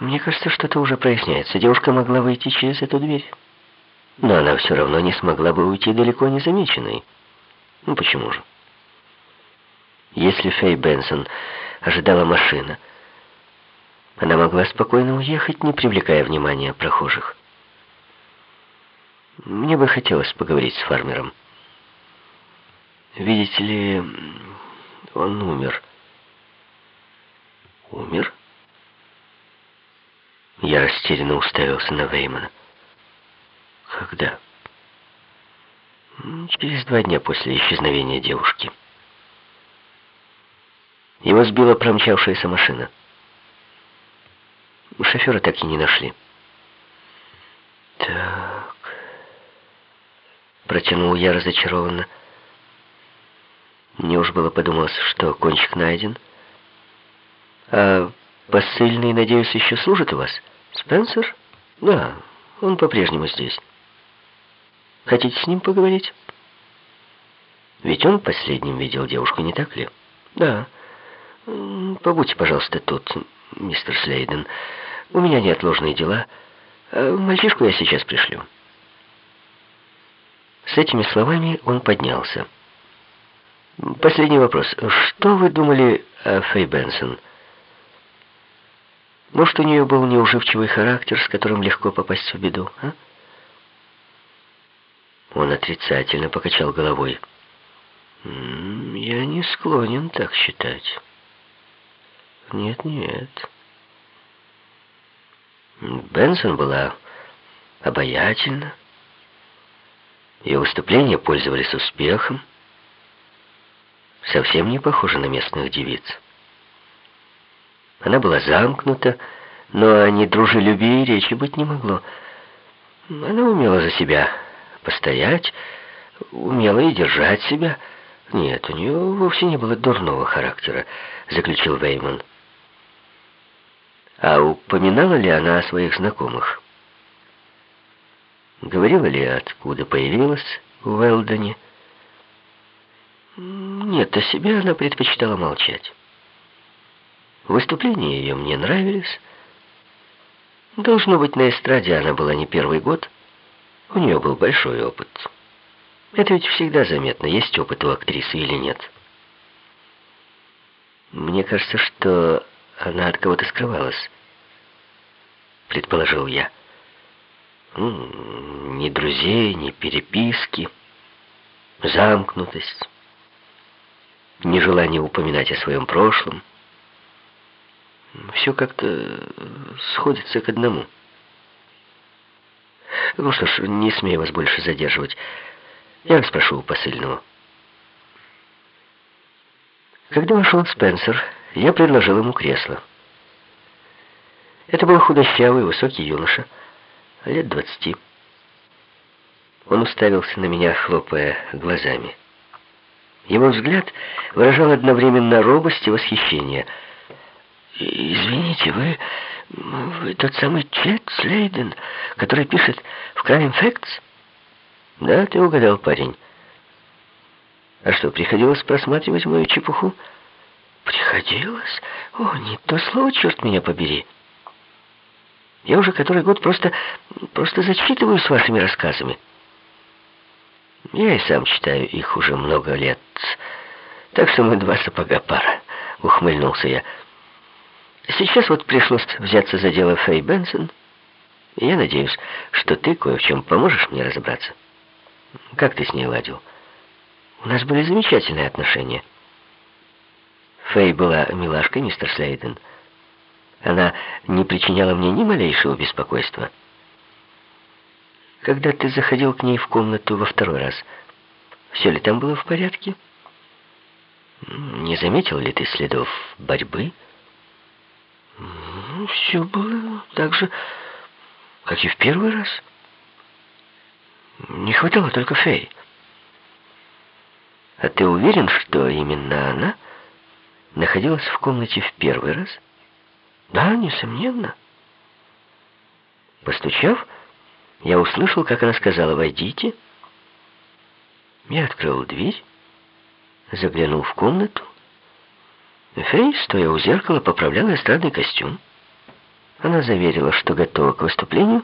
Мне кажется, что-то уже проясняется. Девушка могла выйти через эту дверь. Но она все равно не смогла бы уйти далеко незамеченной. Ну почему же? Если Фэй Бенсон ожидала машина, она могла спокойно уехать, не привлекая внимания прохожих. Мне бы хотелось поговорить с фармером. Видите ли, он умер. Умер? Я растерянно уставился на Веймана. Когда? Через два дня после исчезновения девушки. Его сбила промчавшаяся машина. Шофера так и не нашли. Так... Протянул я разочарованно. Мне уж было подумалось, что кончик найден. А посыльный, надеюсь, еще служит у вас? Спенсер? Да, он по-прежнему здесь. Хотите с ним поговорить? Ведь он последним видел девушку, не так ли? Да. Побудьте, пожалуйста, тут, мистер Слейден. У меня неотложные дела. А мальчишку я сейчас пришлю. С этими словами он поднялся. Последний вопрос. Что вы думали о Фэй Бенсон? Может, у нее был неуживчивый характер, с которым легко попасть в беду, а? Он отрицательно покачал головой. «Я не склонен так считать. Нет, нет. Бенсон была обаятельна. Ее выступления пользовались успехом совсем не похожа на местных девиц. Она была замкнута, но о недружелюбии речи быть не могло. Она умела за себя постоять, умела и держать себя. Нет, у нее вовсе не было дурного характера, заключил Вейман. А упоминала ли она о своих знакомых? Говорила ли, откуда появилась в Уэлдоне? Нет, о себе она предпочитала молчать. Выступления ее мне нравились. Должно быть, на эстраде она была не первый год. У нее был большой опыт. Это ведь всегда заметно, есть опыт у актрисы или нет. Мне кажется, что она от кого-то скрывалась, предположил я. Ни друзей, ни переписки, замкнутость нежелание упоминать о своем прошлом. Все как-то сходится к одному. Ну что ж, не смею вас больше задерживать. Я расспрошу у посыльного. Когда вошел Спенсер, я предложил ему кресло. Это был худощавый, высокий юноша, лет двадцати. Он уставился на меня, хлопая глазами. Его взгляд выражал одновременно робость и восхищение. «Извините, вы... вы тот самый Чет Слейден, который пишет в Crime Facts?» «Да, ты угадал, парень. А что, приходилось просматривать мою чепуху?» «Приходилось? О, не то слово, черт меня побери!» «Я уже который год просто... просто зачитываюсь вашими рассказами». Я и сам читаю их уже много лет. Так что мы два сапога пара, ухмыльнулся я. Сейчас вот пришлось взяться за дело Фэй Бенсон. Я надеюсь, что ты кое в чем поможешь мне разобраться. Как ты с ней ладил? У нас были замечательные отношения. Фэй была милашкой, мистер Слейден. Она не причиняла мне ни малейшего беспокойства. Когда ты заходил к ней в комнату во второй раз, все ли там было в порядке? Не заметил ли ты следов борьбы? Все было так же, как и в первый раз. Не хватало только фей. А ты уверен, что именно она находилась в комнате в первый раз? Да, несомненно. Постучав, я услышал, как она сказала «Войдите». Я открыл дверь, заглянул в комнату. Фэй, стоя у зеркала, поправляла эстрадный костюм. Она заверила, что готова к выступлению,